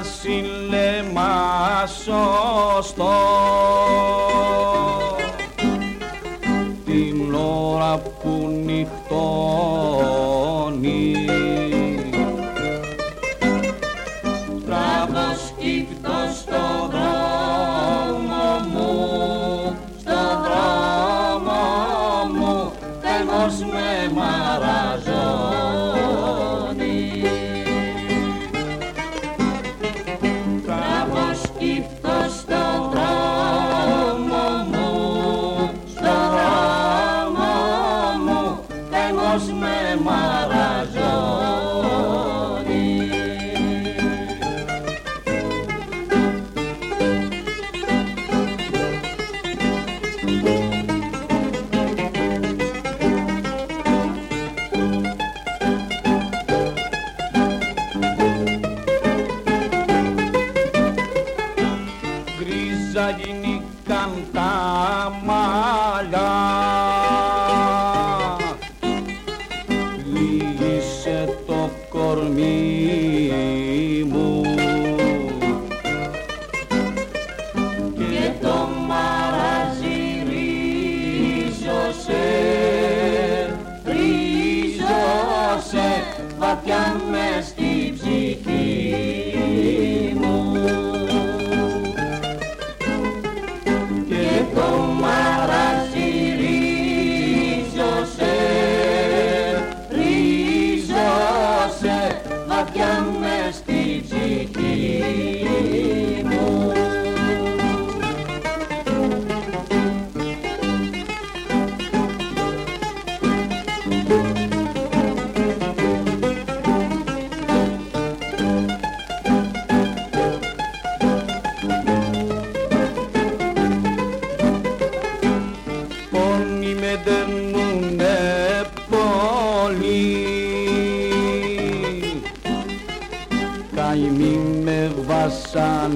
βασίλεμα σωστό see καημοί με βασανίζουν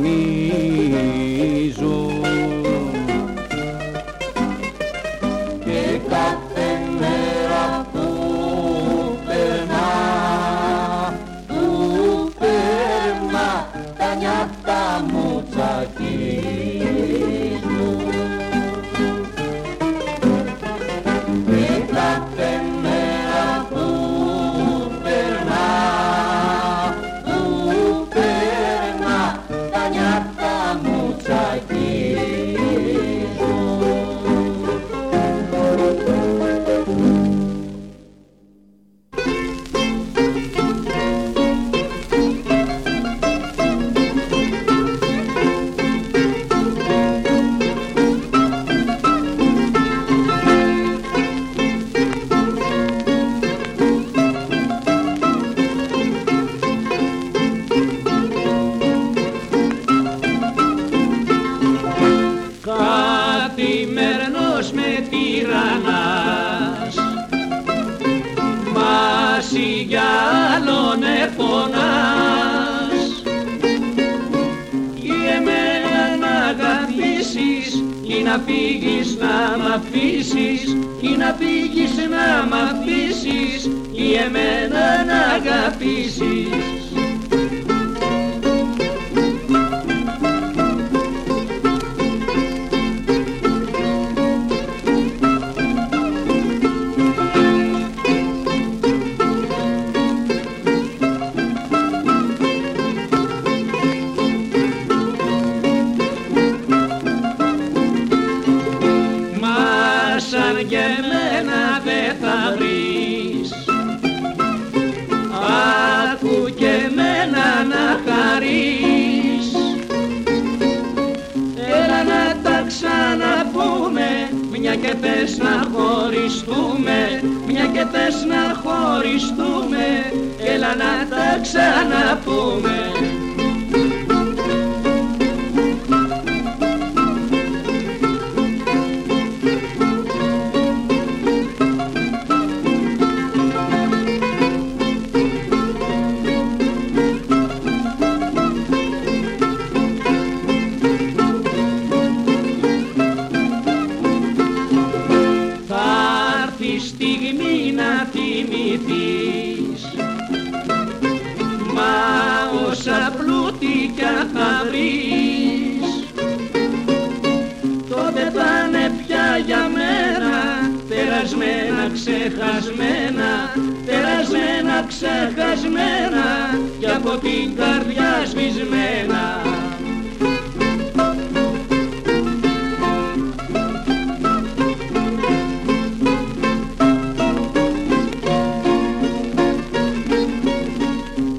την καρδιά σβησμένα.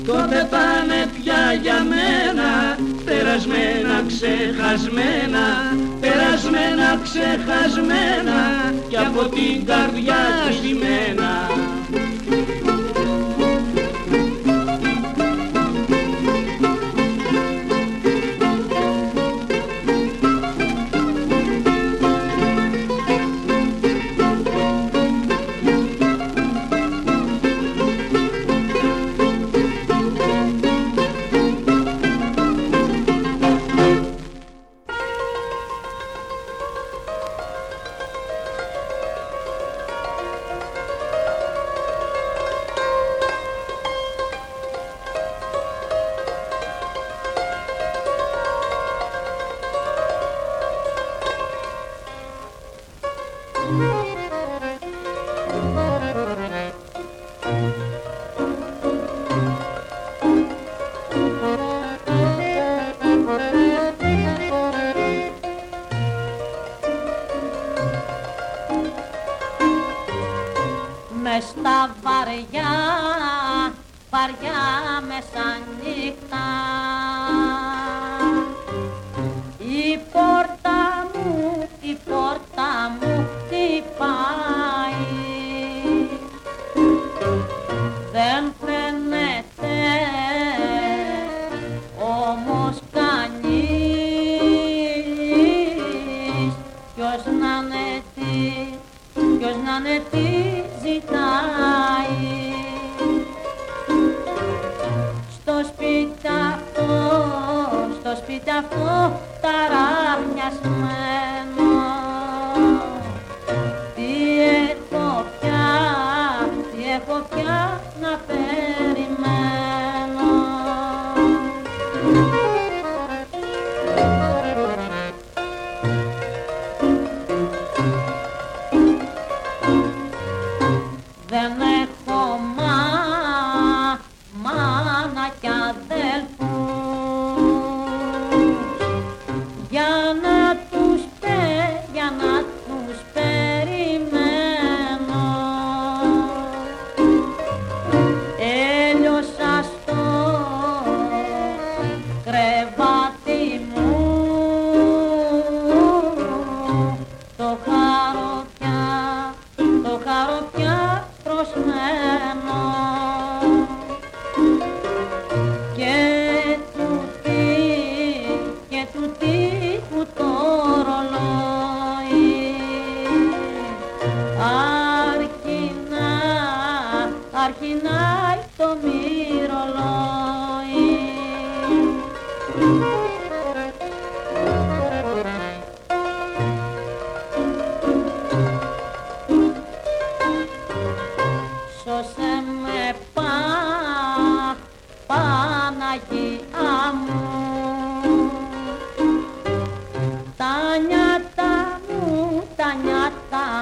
Τότε πάνε πια για μένα περασμένα, ξεχασμένα περασμένα, ξεχασμένα και από την καρδιά σβημένα ζητάει. Στο αυτό, στο σπίτι αυτό με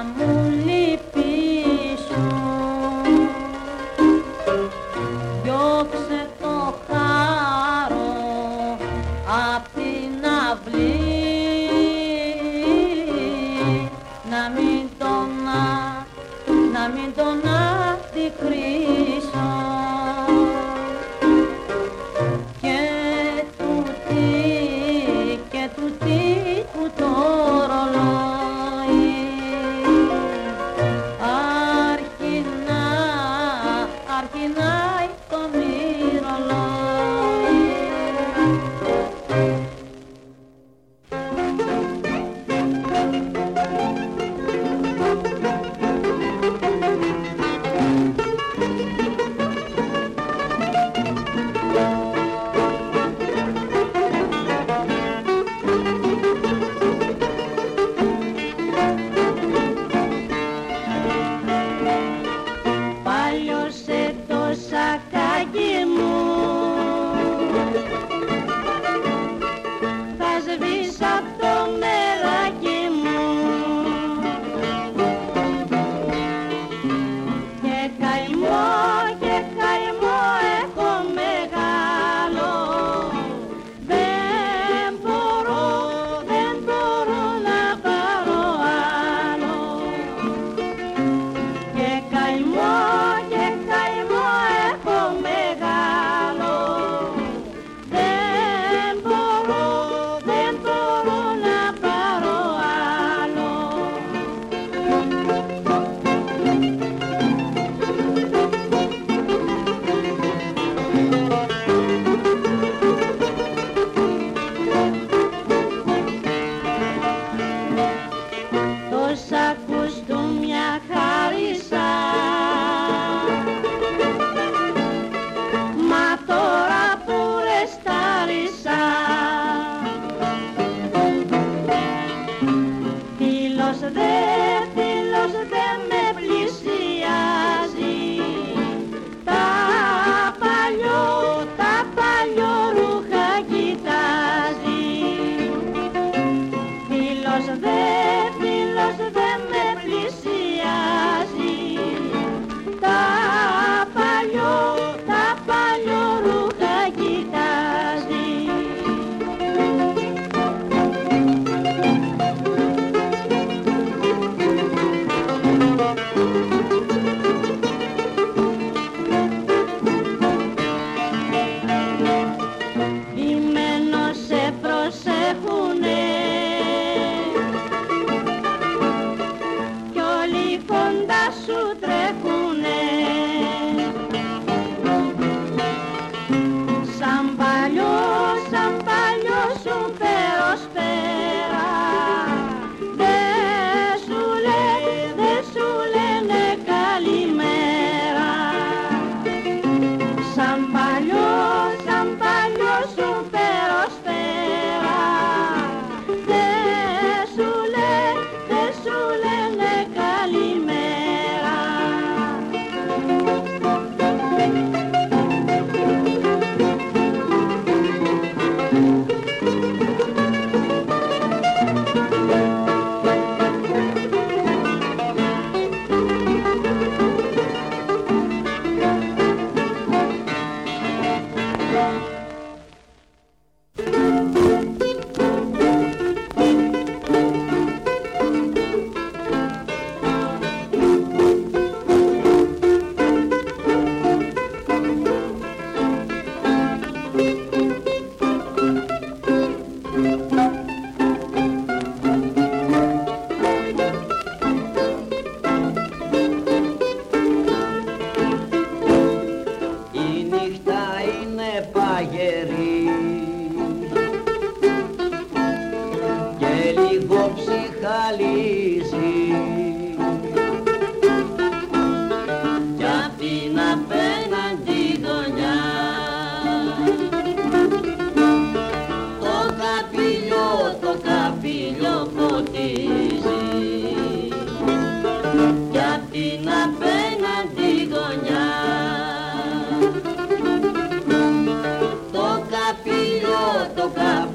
amor.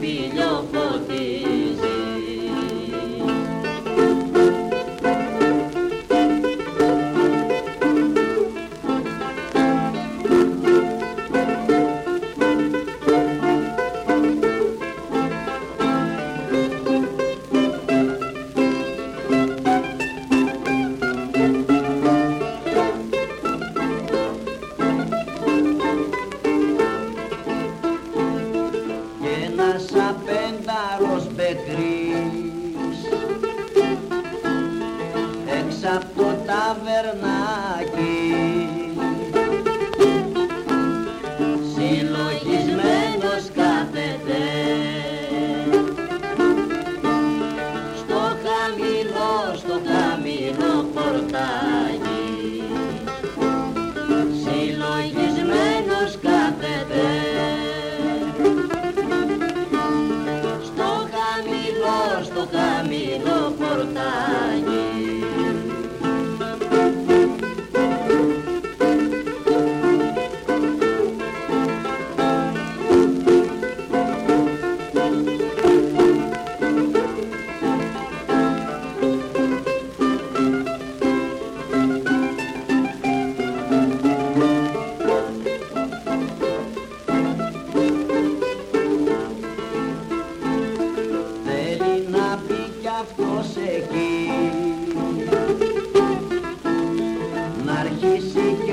y. you see.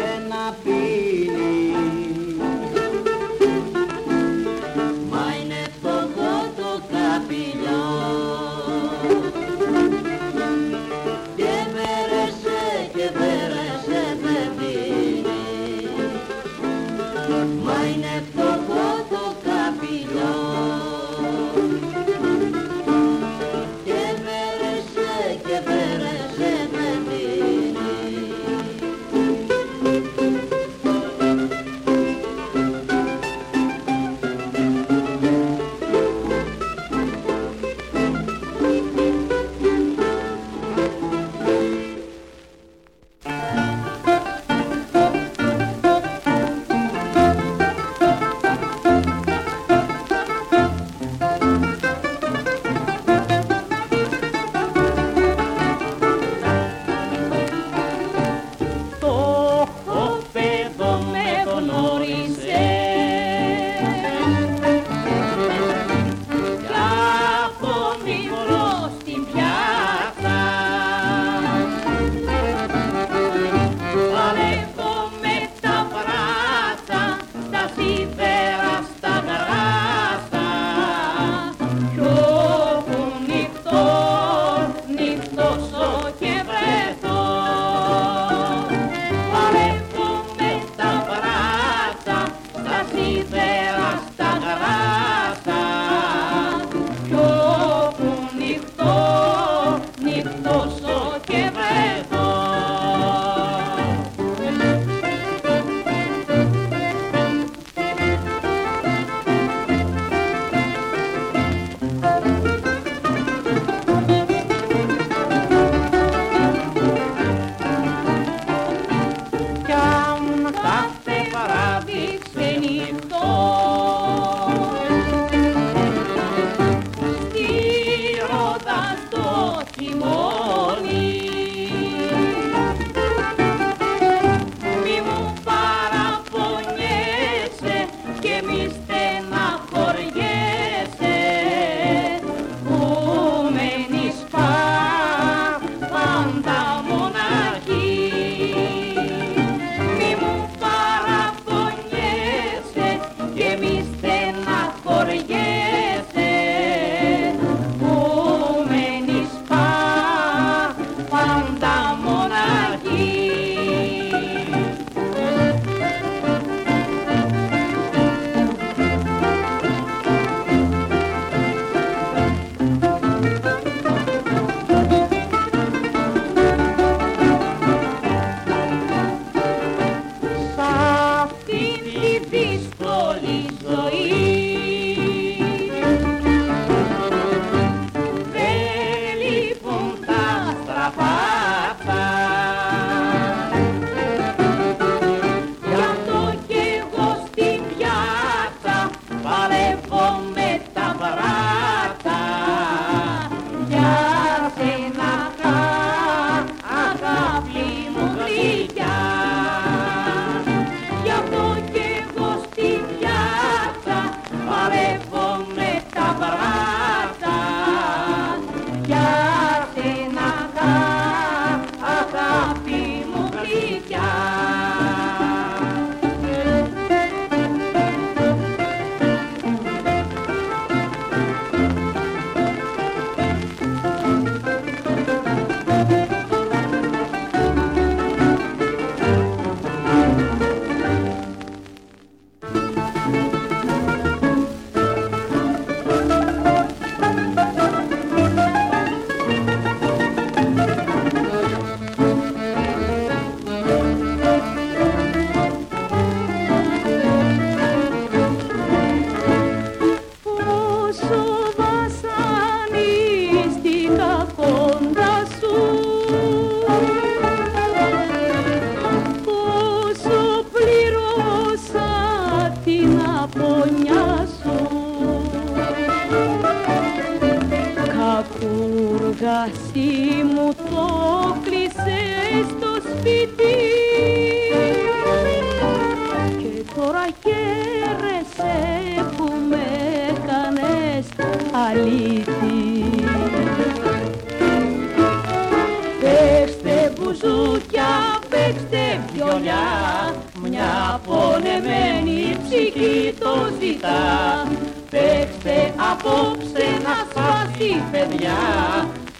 Παίξτε βιολιά μια πονεμένη ψυχή το ζητά. Παίξτε απόψε να σπάσει παιδιά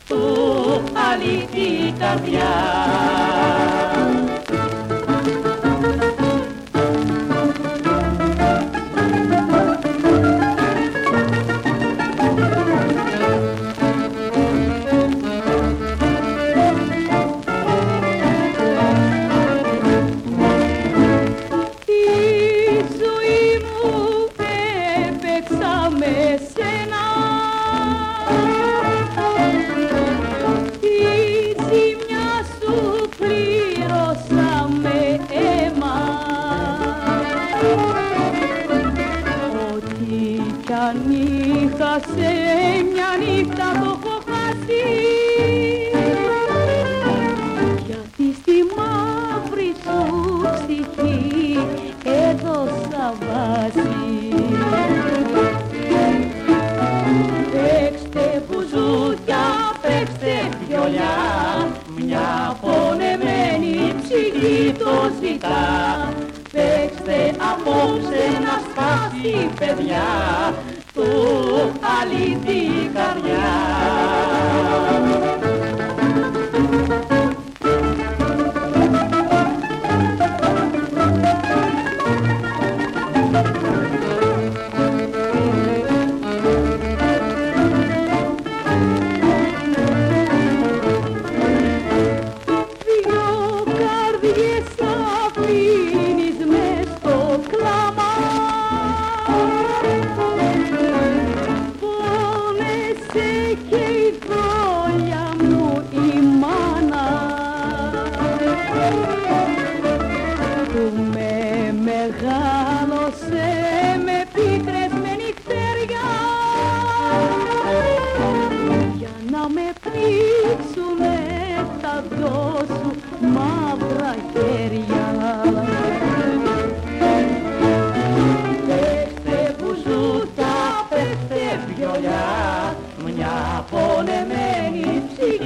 του αλήθεια καρδιά σε μια νύχτα το έχω χάσει. Γιατί στη μαύρη σου ψυχή έδωσα βάση. Παίξτε μπουζούκια, παίξτε βιολιά μια πονεμένη ψυχή το ζητά. Παίξτε απόψε να σπάσει παιδιά του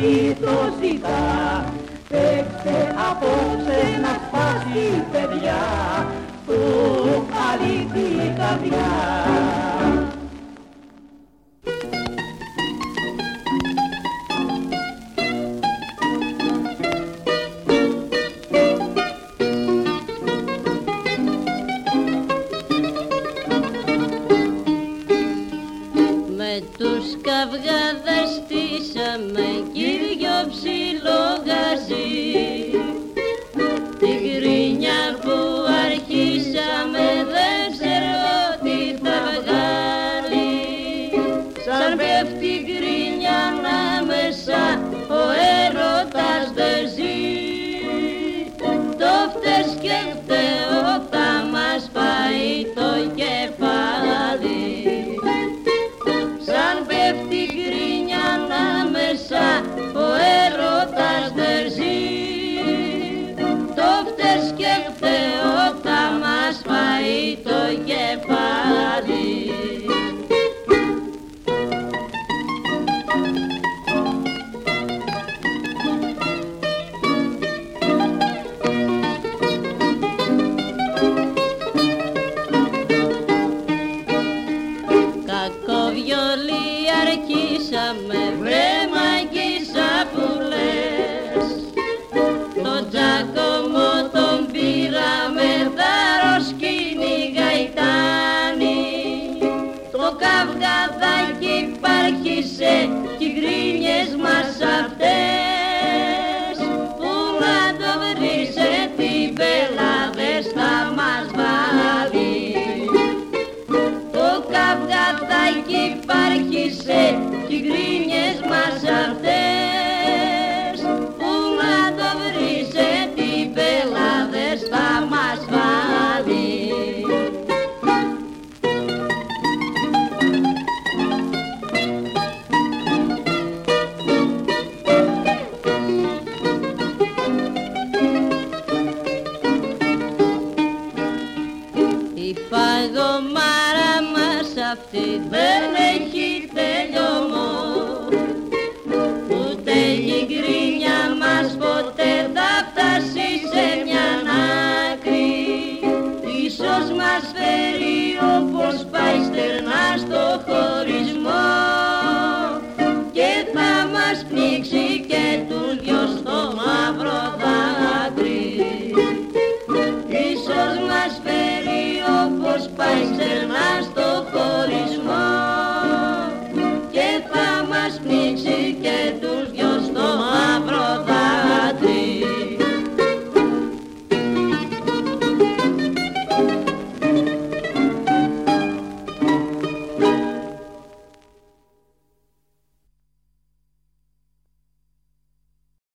τι το ζητά Παίξτε απόψε να σπάσει παιδιά του αλήθεια καρδιά. see. καυγαδάκι υπάρχησε κι οι γκρίνιες μας αυτές. Που να το βρεις την πελάδες θα μας βάλεις. Το καυγαδάκι υπάρχησε κι οι γκρίνιες μας αυτές.